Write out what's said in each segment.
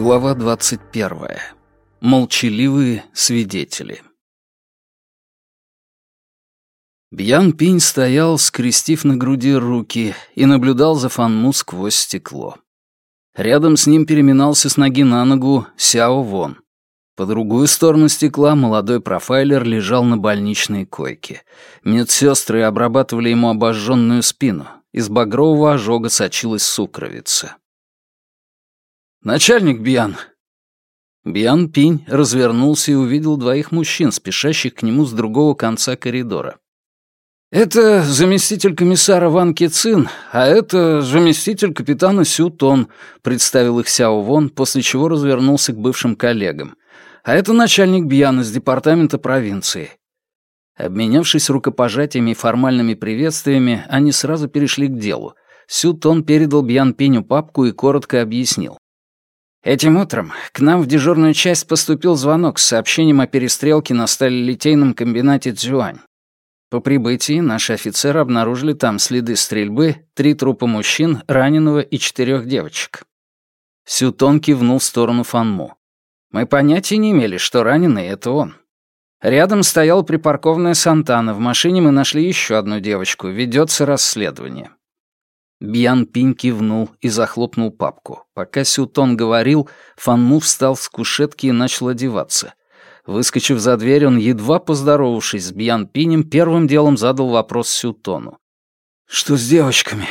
Глава 21. Молчаливые свидетели. Бьян Пинь стоял, скрестив на груди руки, и наблюдал за Фанму сквозь стекло. Рядом с ним переминался с ноги на ногу Сяо Вон. По другую сторону стекла молодой профайлер лежал на больничной койке. Медсестры обрабатывали ему обожженную спину. Из багрового ожога сочилась сукровица. «Начальник Бьян!» Бьян Пинь развернулся и увидел двоих мужчин, спешащих к нему с другого конца коридора. «Это заместитель комиссара Ван Кицин, а это заместитель капитана Сю Тон», представил их Сяо Вон, после чего развернулся к бывшим коллегам. «А это начальник Бьян из департамента провинции». Обменявшись рукопожатиями и формальными приветствиями, они сразу перешли к делу. Сю Тон передал Бьян Пиню папку и коротко объяснил. Этим утром к нам в дежурную часть поступил звонок с сообщением о перестрелке на сталелитейном комбинате Цзюань. По прибытии наши офицеры обнаружили там следы стрельбы, три трупа мужчин, раненого и четырех девочек. Сютон кивнул в сторону Фанму. Мы понятия не имели, что раненый — это он. Рядом стояла припаркованная Сантана, в машине мы нашли еще одну девочку, ведется расследование. Бьян Пинь кивнул и захлопнул папку. Пока Сютон говорил, Фанму встал с кушетки и начал одеваться. Выскочив за дверь, он, едва поздоровавшись с Бьян Пинем, первым делом задал вопрос Сютону. «Что с девочками?»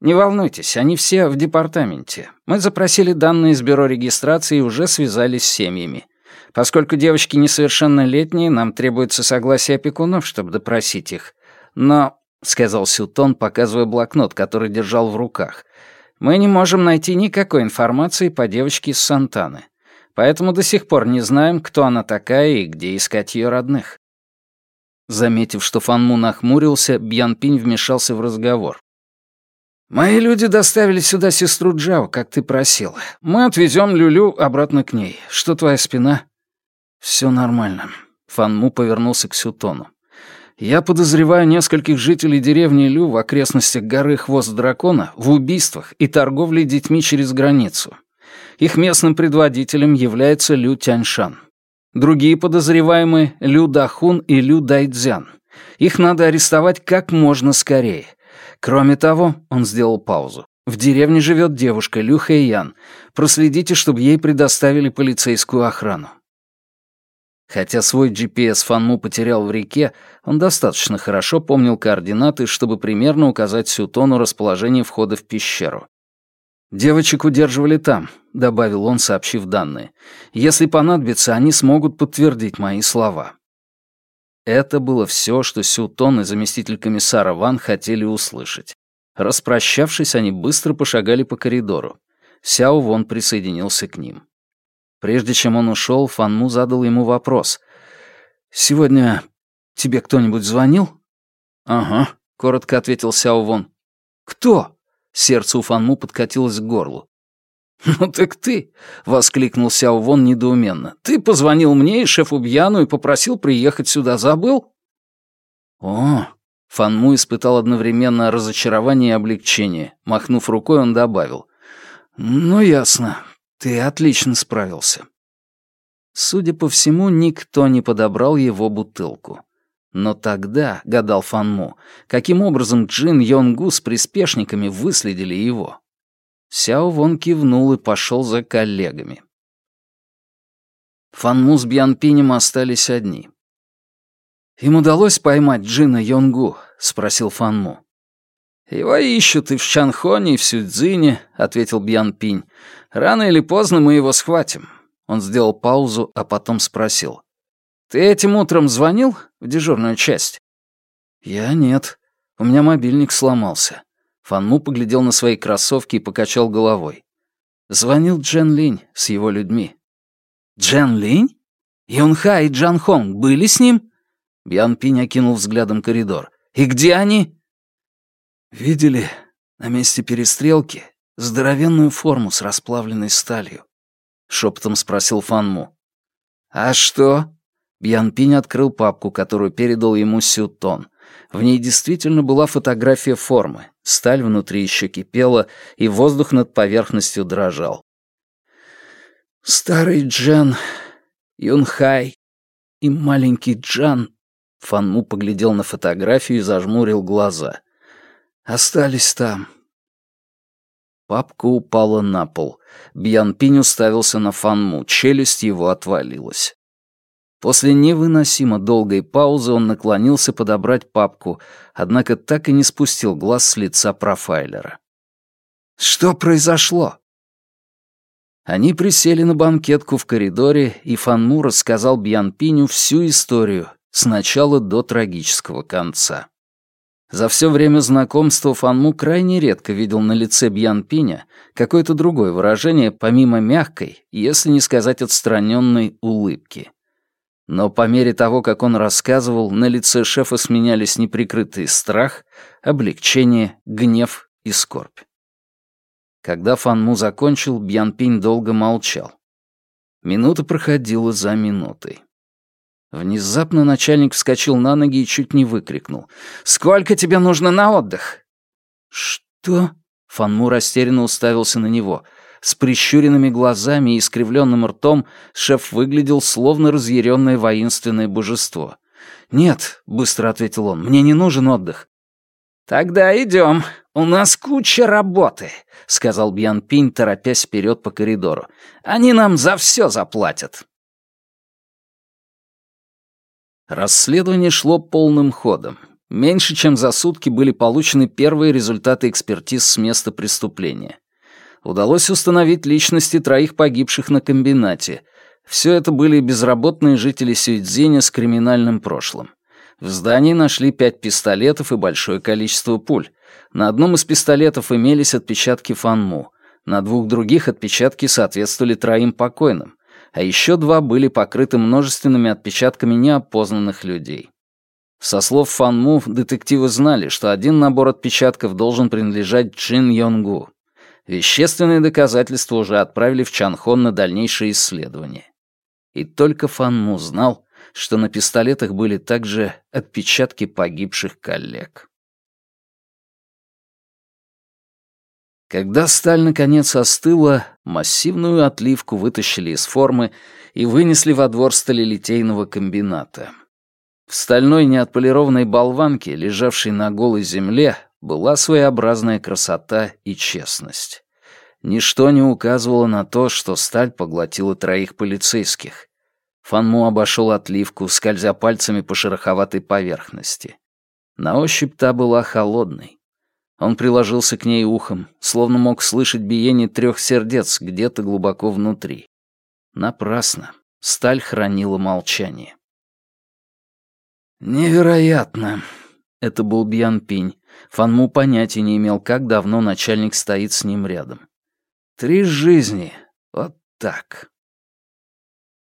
«Не волнуйтесь, они все в департаменте. Мы запросили данные из бюро регистрации и уже связались с семьями. Поскольку девочки несовершеннолетние, нам требуется согласие опекунов, чтобы допросить их. Но — сказал Сютон, показывая блокнот, который держал в руках. «Мы не можем найти никакой информации по девочке из Сантаны. Поэтому до сих пор не знаем, кто она такая и где искать ее родных». Заметив, что Фанму нахмурился, Бьян Пинь вмешался в разговор. «Мои люди доставили сюда сестру Джао, как ты просил. Мы отвезем Люлю обратно к ней. Что твоя спина?» «Все нормально». Фанму повернулся к Сютону. Я подозреваю нескольких жителей деревни Лю в окрестностях горы Хвост Дракона в убийствах и торговле детьми через границу. Их местным предводителем является Лю Тяньшан. Другие подозреваемые — Лю Дахун и Лю Дайцзян. Их надо арестовать как можно скорее. Кроме того, он сделал паузу. В деревне живет девушка Лю Хэйян. Проследите, чтобы ей предоставили полицейскую охрану. Хотя свой GPS Фанму потерял в реке, он достаточно хорошо помнил координаты, чтобы примерно указать Сютону расположение входа в пещеру. «Девочек удерживали там», — добавил он, сообщив данные. «Если понадобится, они смогут подтвердить мои слова». Это было все, что Сютон и заместитель комиссара Ван хотели услышать. Распрощавшись, они быстро пошагали по коридору. Сяо Вон присоединился к ним. Прежде чем он ушел, Фанму задал ему вопрос. «Сегодня тебе кто-нибудь звонил?» «Ага», — коротко ответил Сяо Вон. «Кто?» — сердце у Фанму подкатилось к горлу. «Ну так ты!» — воскликнул Сяо Вон недоуменно. «Ты позвонил мне и шефу Бьяну и попросил приехать сюда. Забыл?» «О!» — Фанму испытал одновременно разочарование и облегчение. Махнув рукой, он добавил. «Ну, ясно. Ты отлично справился. Судя по всему, никто не подобрал его бутылку. Но тогда, гадал Фанму, каким образом Джин Йонгу с приспешниками выследили его? Сяо Вон кивнул и пошел за коллегами. Фанму с Бьянпинем остались одни. «Им удалось поймать Джина Йонгу?» — спросил Фанму. «Его ищут и в Чанхоне, и в Сюдзине», — ответил Бьян Пинь. «Рано или поздно мы его схватим». Он сделал паузу, а потом спросил. «Ты этим утром звонил в дежурную часть?» «Я нет. У меня мобильник сломался». Фанму поглядел на свои кроссовки и покачал головой. Звонил Джен Линь с его людьми. «Джен Линь? Юнха и Джан Хонг были с ним?» Бьян Пинь окинул взглядом коридор. «И где они?» Видели на месте перестрелки здоровенную форму с расплавленной сталью? Шепотом спросил Фанму. А что? Бьян Пинь открыл папку, которую передал ему Сютон. В ней действительно была фотография формы. Сталь внутри еще кипела, и воздух над поверхностью дрожал. Старый Джен, Юнхай и маленький Джан, Фанму поглядел на фотографию и зажмурил глаза. Остались там. Папка упала на пол. Бьян Пинь уставился на Фанму, челюсть его отвалилась. После невыносимо долгой паузы он наклонился подобрать папку, однако так и не спустил глаз с лица профайлера. «Что произошло?» Они присели на банкетку в коридоре, и Фанму рассказал Бьян Пиню всю историю, с начала до трагического конца. За все время знакомства Фанму крайне редко видел на лице Бьян Пиня какое-то другое выражение, помимо мягкой, если не сказать отстраненной, улыбки. Но по мере того, как он рассказывал, на лице шефа сменялись неприкрытый страх, облегчение, гнев и скорбь. Когда Фанму закончил, Бьян Пинь долго молчал. Минута проходила за минутой. Внезапно начальник вскочил на ноги и чуть не выкрикнул. «Сколько тебе нужно на отдых?» «Что?» Фанму растерянно уставился на него. С прищуренными глазами и искривленным ртом шеф выглядел словно разъяренное воинственное божество. «Нет», — быстро ответил он, — «мне не нужен отдых». «Тогда идем. У нас куча работы», — сказал Бьян Пинь, торопясь вперед по коридору. «Они нам за все заплатят». Расследование шло полным ходом. Меньше чем за сутки были получены первые результаты экспертиз с места преступления. Удалось установить личности троих погибших на комбинате. Все это были безработные жители Сюйцзиня с криминальным прошлым. В здании нашли пять пистолетов и большое количество пуль. На одном из пистолетов имелись отпечатки Фанму, на двух других отпечатки соответствовали троим покойным а еще два были покрыты множественными отпечатками неопознанных людей. Со слов Фан Му, детективы знали, что один набор отпечатков должен принадлежать Джин Йонгу. Вещественные доказательства уже отправили в Чанхон на дальнейшее исследование. И только Фан Му знал, что на пистолетах были также отпечатки погибших коллег. Когда сталь наконец остыла, массивную отливку вытащили из формы и вынесли во двор сталелитейного комбината. В стальной неотполированной болванке, лежавшей на голой земле, была своеобразная красота и честность. Ничто не указывало на то, что сталь поглотила троих полицейских. Фанму обошел отливку, скользя пальцами по шероховатой поверхности. На ощупь та была холодной. Он приложился к ней ухом, словно мог слышать биение трех сердец где-то глубоко внутри. Напрасно. Сталь хранила молчание. «Невероятно!» Это был Бьян Пинь. Фанму понятия не имел, как давно начальник стоит с ним рядом. «Три жизни. Вот так».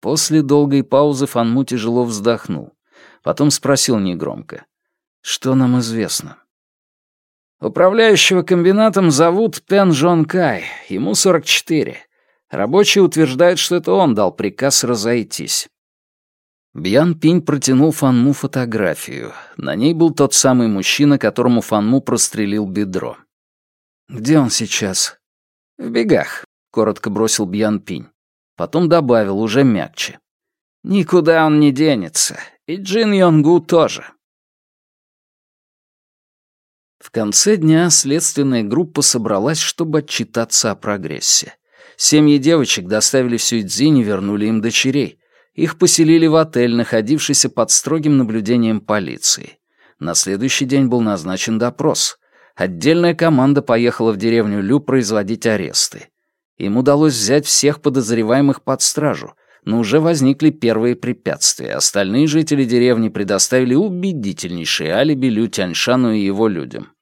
После долгой паузы Фанму тяжело вздохнул. Потом спросил негромко. «Что нам известно?» Управляющего комбинатом зовут Пен Жон Кай, ему 44. Рабочие утверждают, что это он дал приказ разойтись. Бьян Пинь протянул Фанму фотографию. На ней был тот самый мужчина, которому Фанму прострелил бедро. «Где он сейчас?» «В бегах», — коротко бросил Бьян Пинь. Потом добавил, уже мягче. «Никуда он не денется. И Джин Йонгу тоже. В конце дня следственная группа собралась, чтобы отчитаться о прогрессе. Семьи девочек доставили в Сюйцзинь и вернули им дочерей. Их поселили в отель, находившийся под строгим наблюдением полиции. На следующий день был назначен допрос. Отдельная команда поехала в деревню Лю производить аресты. Им удалось взять всех подозреваемых под стражу, но уже возникли первые препятствия. Остальные жители деревни предоставили убедительнейшие алиби Лю Тяньшану и его людям.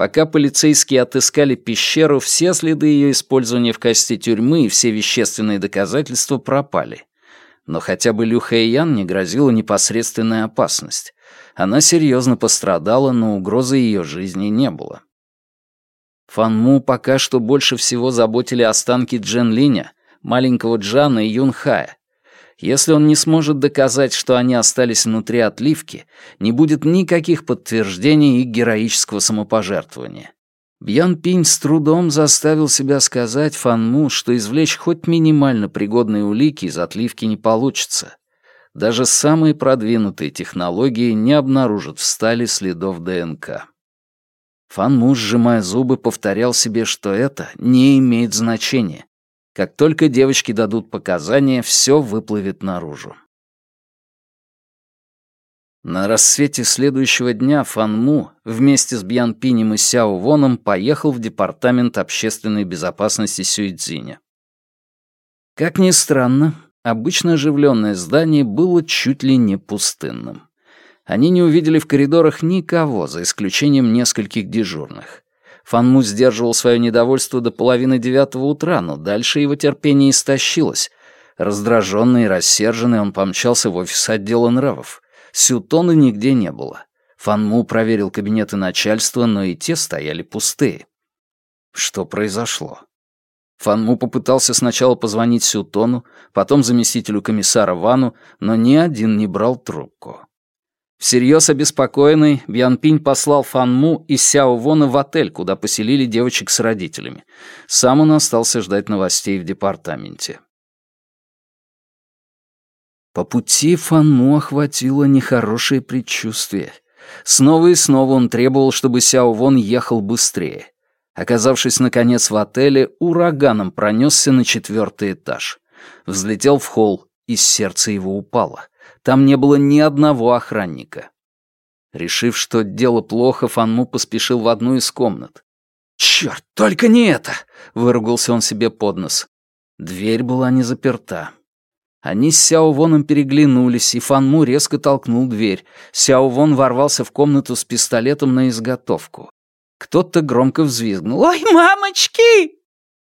Пока полицейские отыскали пещеру, все следы ее использования в качестве тюрьмы и все вещественные доказательства пропали. Но хотя бы Лю Хэйян не грозила непосредственная опасность. Она серьезно пострадала, но угрозы ее жизни не было. Фан Му пока что больше всего заботили останки Джен Линя, маленького Джана и Юн Хая, если он не сможет доказать, что они остались внутри отливки, не будет никаких подтверждений их героического самопожертвования. Бьян Пинь с трудом заставил себя сказать Фанму, что извлечь хоть минимально пригодные улики из отливки не получится. Даже самые продвинутые технологии не обнаружат в стали следов ДНК. Фанму, сжимая зубы, повторял себе, что это не имеет значения. Как только девочки дадут показания, все выплывет наружу. На рассвете следующего дня Фан Му вместе с Бьян Пинем и Сяо Воном поехал в департамент общественной безопасности Сюйцзиня. Как ни странно, обычно оживленное здание было чуть ли не пустынным. Они не увидели в коридорах никого, за исключением нескольких дежурных. Фан Му сдерживал свое недовольство до половины девятого утра, но дальше его терпение истощилось. Раздраженный и рассерженный он помчался в офис отдела нравов. Сютона нигде не было. Фанму проверил кабинеты начальства, но и те стояли пустые. Что произошло? Фанму попытался сначала позвонить Сютону, потом заместителю комиссара Вану, но ни один не брал трубку. Всерьез обеспокоенный, Бьянпинь послал Фанму и Сяо Вона в отель, куда поселили девочек с родителями. Сам он остался ждать новостей в департаменте. По пути Фанму охватило нехорошее предчувствие. Снова и снова он требовал, чтобы Сяо Вон ехал быстрее. Оказавшись, наконец, в отеле, ураганом пронесся на четвертый этаж. Взлетел в холл, и сердце его упало. Там не было ни одного охранника. Решив, что дело плохо, Фанму поспешил в одну из комнат. «Чёрт, только не это!» — выругался он себе под нос. Дверь была не заперта. Они с Сяо Воном переглянулись, и Фан Му резко толкнул дверь. Сяо Вон ворвался в комнату с пистолетом на изготовку. Кто-то громко взвизгнул. «Ой, мамочки!»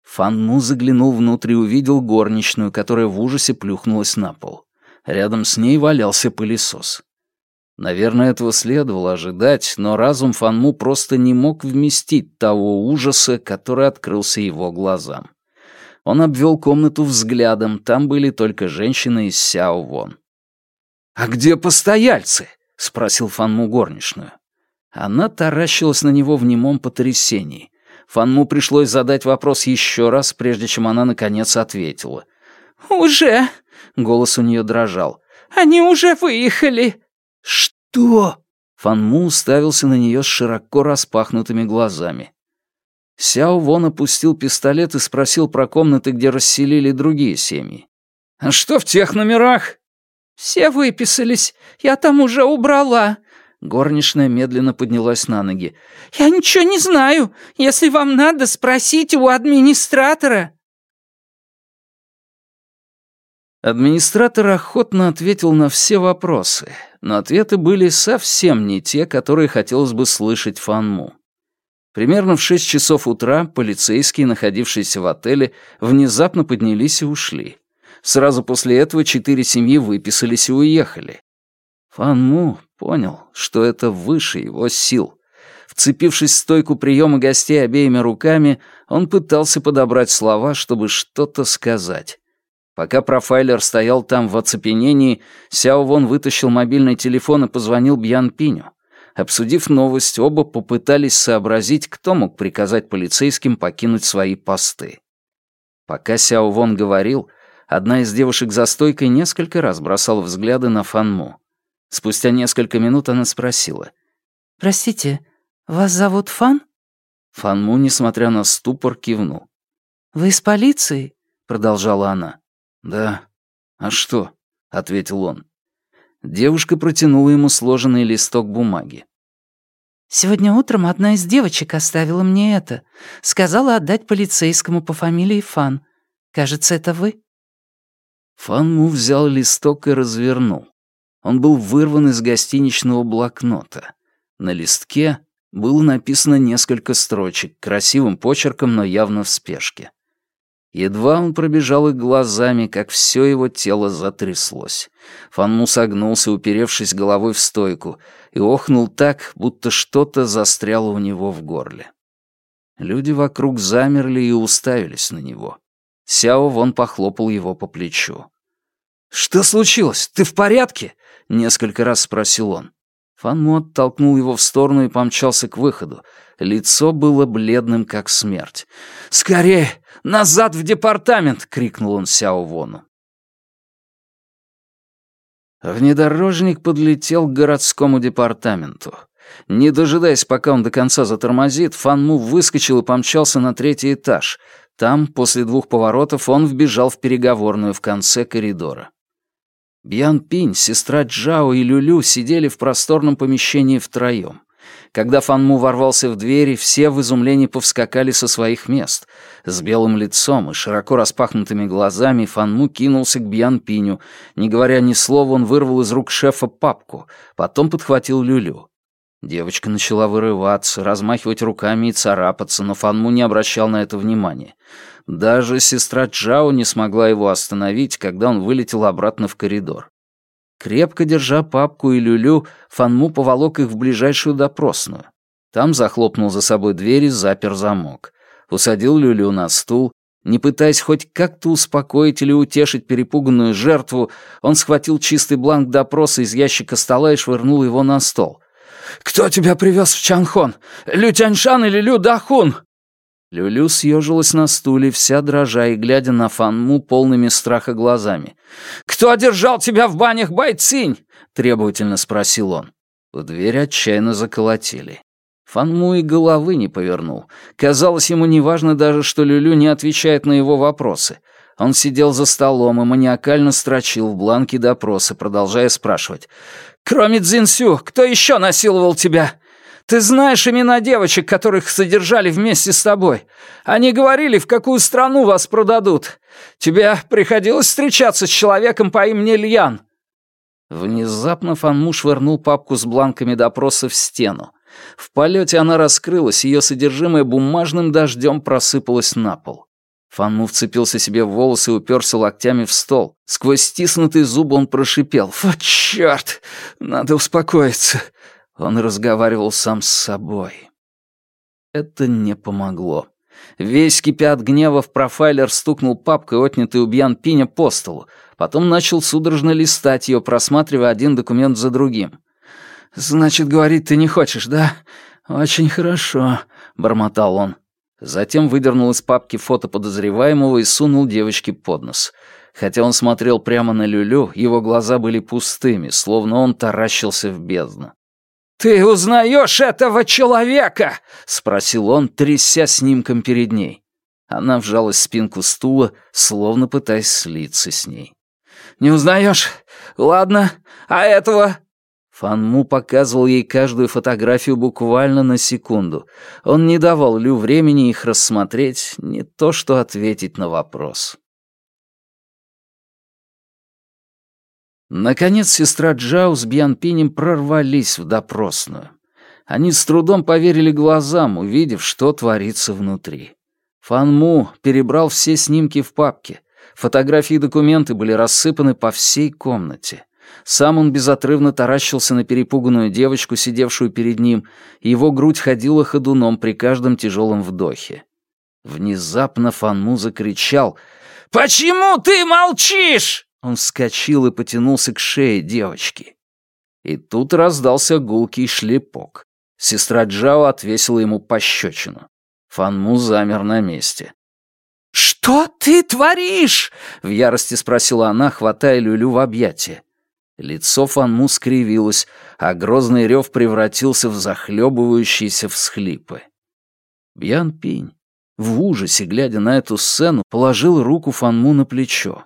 Фан Му заглянул внутрь и увидел горничную, которая в ужасе плюхнулась на пол. Рядом с ней валялся пылесос. Наверное, этого следовало ожидать, но разум Фан Му просто не мог вместить того ужаса, который открылся его глазам. Он обвел комнату взглядом, там были только женщины из Сяо Вон. «А где постояльцы?» — спросил Фанму горничную. Она таращилась на него в немом потрясении. Фанму пришлось задать вопрос еще раз, прежде чем она наконец ответила. «Уже?» — голос у нее дрожал. «Они уже выехали!» «Что?» Фанму уставился на нее с широко распахнутыми глазами. Сяо Вон опустил пистолет и спросил про комнаты, где расселили другие семьи. «А что в тех номерах?» «Все выписались. Я там уже убрала». Горничная медленно поднялась на ноги. «Я ничего не знаю. Если вам надо, спросите у администратора». Администратор охотно ответил на все вопросы, но ответы были совсем не те, которые хотелось бы слышать Фанму. Примерно в 6 часов утра полицейские, находившиеся в отеле, внезапно поднялись и ушли. Сразу после этого четыре семьи выписались и уехали. Фан Му понял, что это выше его сил. Вцепившись в стойку приема гостей обеими руками, он пытался подобрать слова, чтобы что-то сказать. Пока профайлер стоял там в оцепенении, Сяо Вон вытащил мобильный телефон и позвонил Бьян Пиню. Обсудив новость, оба попытались сообразить, кто мог приказать полицейским покинуть свои посты. Пока Сяо Вон говорил, одна из девушек за стойкой несколько раз бросала взгляды на Фанму. Спустя несколько минут она спросила. «Простите, вас зовут Фан?» Фанму, несмотря на ступор, кивнул. «Вы из полиции?» — продолжала она. «Да. А что?» — ответил он. Девушка протянула ему сложенный листок бумаги. «Сегодня утром одна из девочек оставила мне это. Сказала отдать полицейскому по фамилии Фан. Кажется, это вы?» Фан Му взял листок и развернул. Он был вырван из гостиничного блокнота. На листке было написано несколько строчек, красивым почерком, но явно в спешке. Едва он пробежал их глазами, как все его тело затряслось. Фанму согнулся, уперевшись головой в стойку, и охнул так, будто что-то застряло у него в горле. Люди вокруг замерли и уставились на него. Сяо вон похлопал его по плечу. «Что случилось? Ты в порядке?» — несколько раз спросил он. Фанму оттолкнул его в сторону и помчался к выходу. Лицо было бледным, как смерть. «Скорее! Назад в департамент!» — крикнул он Сяо Вону. Внедорожник подлетел к городскому департаменту. Не дожидаясь, пока он до конца затормозит, Фанму выскочил и помчался на третий этаж. Там, после двух поворотов, он вбежал в переговорную в конце коридора. Бьян Пинь, сестра Джао и Люлю сидели в просторном помещении втроем. Когда Фанму ворвался в двери, все в изумлении повскакали со своих мест. С белым лицом и широко распахнутыми глазами Фанму кинулся к Бьян Пиню. Не говоря ни слова, он вырвал из рук шефа папку, потом подхватил Люлю. Девочка начала вырываться, размахивать руками и царапаться, но Фанму не обращал на это внимания. Даже сестра Джао не смогла его остановить, когда он вылетел обратно в коридор. Крепко держа папку и люлю, Фанму поволок их в ближайшую допросную. Там захлопнул за собой дверь и запер замок. Усадил люлю на стул. Не пытаясь хоть как-то успокоить или утешить перепуганную жертву, он схватил чистый бланк допроса из ящика стола и швырнул его на стол. «Кто тебя привез в Чанхон? Лю Тяньшан или Лю Дахун?» Люлю съежилась на стуле, вся дрожа и глядя на Фанму полными страха глазами. «Кто одержал тебя в банях Байцинь?» — требовательно спросил он. В дверь отчаянно заколотили. Фанму и головы не повернул. Казалось, ему неважно даже, что Люлю не отвечает на его вопросы. Он сидел за столом и маниакально строчил в бланке допроса, продолжая спрашивать. «Кроме Цзинсю, кто еще насиловал тебя? Ты знаешь имена девочек, которых содержали вместе с тобой. Они говорили, в какую страну вас продадут. Тебе приходилось встречаться с человеком по имени Льян». Внезапно Фанму швырнул папку с бланками допроса в стену. В полете она раскрылась, ее содержимое бумажным дождем просыпалось на пол. Фанму вцепился себе в волосы и уперся локтями в стол. Сквозь стиснутые зубы он прошипел. «Вот черт! Надо успокоиться. Он разговаривал сам с собой. Это не помогло. Весь кипя от гнева в профайлер стукнул папкой, отнятый у Бьян Пиня, по столу. Потом начал судорожно листать ее, просматривая один документ за другим. «Значит, говорить ты не хочешь, да? Очень хорошо», — бормотал он. Затем выдернул из папки фото подозреваемого и сунул девочке под нос. Хотя он смотрел прямо на Люлю, его глаза были пустыми, словно он таращился в бездну. «Ты узнаешь этого человека?» — спросил он, тряся снимком перед ней. Она вжалась в спинку стула, словно пытаясь слиться с ней. «Не узнаешь? Ладно. А этого?» Фанму показывал ей каждую фотографию буквально на секунду. Он не давал Лю времени их рассмотреть, не то что ответить на вопрос. Наконец сестра Джао с Бьянпинем прорвались в допросную. Они с трудом поверили глазам, увидев, что творится внутри. Фанму перебрал все снимки в папке. Фотографии и документы были рассыпаны по всей комнате. Сам он безотрывно таращился на перепуганную девочку, сидевшую перед ним, и его грудь ходила ходуном при каждом тяжелом вдохе. Внезапно Фанму закричал «Почему ты молчишь?» Он вскочил и потянулся к шее девочки. И тут раздался гулкий шлепок. Сестра Джао отвесила ему пощечину. Фанму замер на месте. «Что ты творишь?» — в ярости спросила она, хватая Люлю в объятия. Лицо Фанму скривилось, а грозный рев превратился в захлебывающиеся всхлипы. Бьян Пинь, в ужасе, глядя на эту сцену, положил руку Фанму на плечо.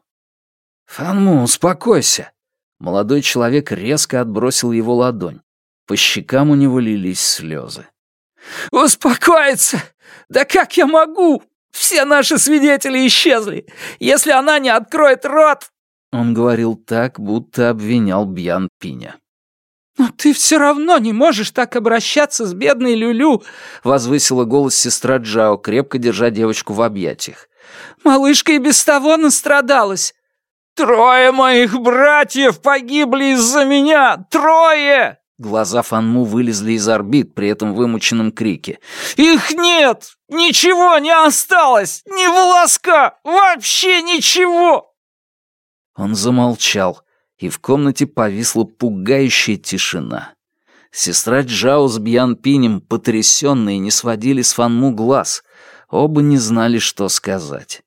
«Фанму, успокойся!» Молодой человек резко отбросил его ладонь. По щекам у него лились слезы. «Успокоиться! Да как я могу? Все наши свидетели исчезли! Если она не откроет рот...» Он говорил так, будто обвинял Бьян Пиня. «Но ты все равно не можешь так обращаться с бедной Люлю!» — возвысила голос сестра Джао, крепко держа девочку в объятиях. «Малышка и без того настрадалась. «Трое моих братьев погибли из-за меня! Трое!» Глаза Фанму вылезли из орбит при этом вымученном крике. «Их нет! Ничего не осталось! Ни волоска! Вообще ничего!» Он замолчал, и в комнате повисла пугающая тишина. Сестра Джао с Бьян Пинем, потрясенные, не сводили с Фанму глаз. Оба не знали, что сказать.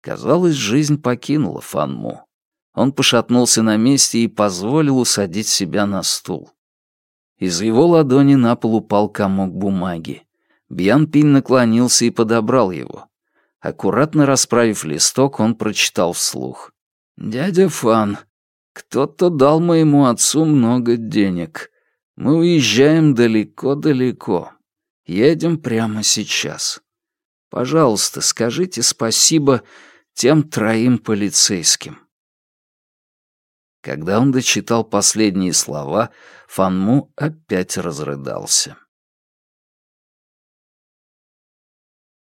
Казалось, жизнь покинула Фанму. Он пошатнулся на месте и позволил усадить себя на стул. Из его ладони на пол упал комок бумаги. Бьян Пинь наклонился и подобрал его. Аккуратно расправив листок, он прочитал вслух. «Дядя Фан, кто-то дал моему отцу много денег. Мы уезжаем далеко-далеко. Едем прямо сейчас. Пожалуйста, скажите спасибо тем троим полицейским». Когда он дочитал последние слова, Фанму опять разрыдался.